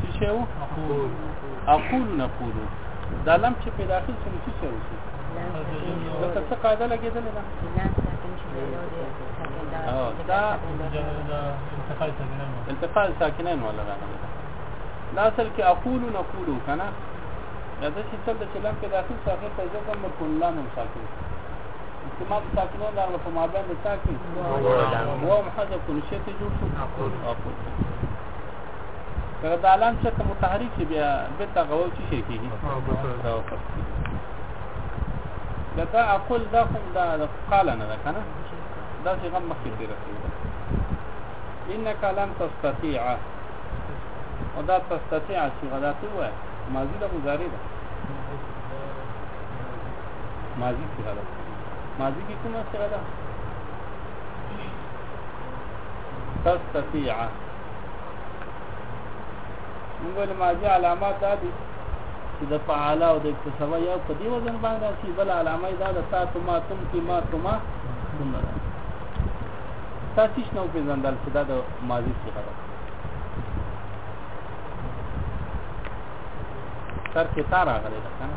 چې شو اقول اقول نقول دا لم چې په داخل کې څه شو لکه څه قاعده لګیدل ده دا التقاء ساکنین ولا راغلی دا اصل کې اقول نقول کنه دا چې څه د چلم په داخل ساکن په ځکه مرکون لام ساکن استعمال ساکنان د هغه په مابین د تا کې وو حذف کول شي ته جوړ شو کله د علام چې ته متحرک شي بیا به تا غو چې شي کیږي دا دا اقول دا کوم دا قال نه ده کنه دا چې غم مخکې دی راځي انك لن تستطيع او دا تستطيع چې غدا ته وای ماضي د مضارع ده ماضی سره ده ماضی کې کومه سره ده تستطيع موږ له ماضی علامات دا دي چې د فعال او د اکتسابه یو په دی وزن باندې شي بل علامه دا د تا ته ما تم کی ما ته ما تم نه تاسو نو په ځندل چې دا د ماضی څخه ده تر کې تار راغلی ده کنه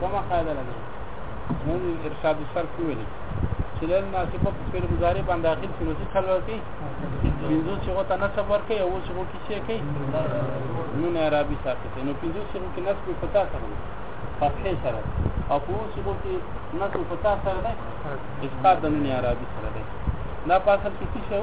کومه قاعده لګي نن ارشاد سر کې ویلي چې لن ناسب په فعل مضارع باندې داخل شنو چې خل ورکی پنځو چې غو ته نسب ورکی او چې غو کې شي کوي نو نه عربي ساکت نو پنځو چې غو کې نسب په تا سره فتحې سره او په اوس غو کې نسب په تا سره ده اسقاط د نن عربي سره ده دا په اصل کې څه شو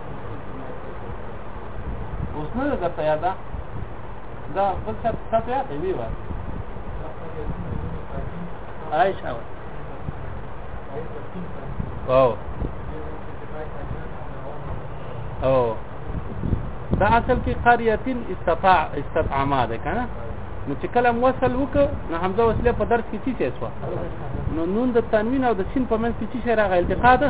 اوس نه ده درته یاده دا بل څه څه ته یاده وی وای عائشہ وای او او دا اصل کې قريتين استطاع استطعما ده کنه نو چې کلم وصل وک نو حمزه وصله په درس کې چی څه نو نون د تنوین او د سین په منځ کې چی شي راغی التقاء ده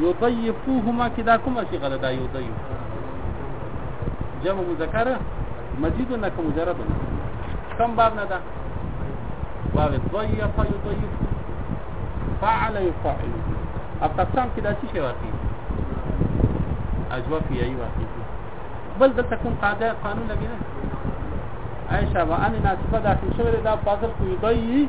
یضیفوهما کې دا کومه چې غره دا یضیف جمع مذکر مزید نه کوم مجرد کم باب نه ده باب ضیف یضیف فعل یفعل او تقسام کې دا څه شی واقعي اجواب یې واقعي بل دلته کوم قاعده قانون لګی نه عائشہ وان ناسبه داخل شوه دا فاضل کوي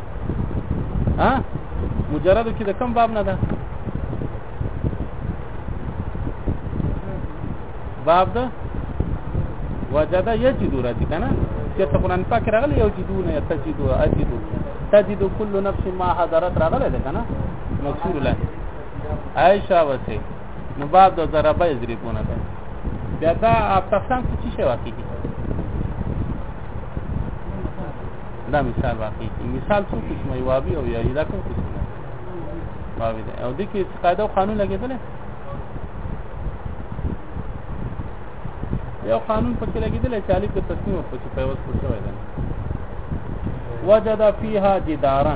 ها مجرد کې د کم باب نه ده باب ده وجد یجد راځي کنه چې ته قرآن پاک راغلی یو جدو نه تجدو اجدو تجدو كل نفس ما حضرت راغلی ده کنه مکسور له عائشہ وسه نو باب د ضربه یضربونه ده بیا دا افتخام څه شي واقع دي دا مثال واقع دي مثال څو قسمه یوابي او یاري دا کوم قسمه واوی ده او د کې قاعده او قانون لګیدل یو قانون پکې لګیدل چې الف د تسنیم په څه پیوست شوی ده وجد فيها جدارا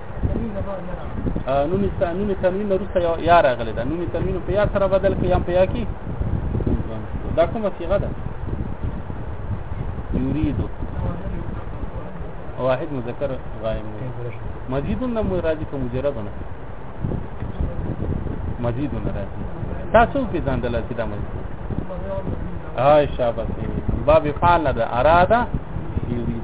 نون نون تنوین وروسته یو یا راغلی دا نون تنوین په یا سره بدل کې یا په یا کې دا کومه صيغه ده يريد واحد مذکر غائب مزید نه راځي کوم مجرد نه مزید نه راځي تاسو په ځان د لاسي د مزید هاي شابه باب فعل ده اراده يريد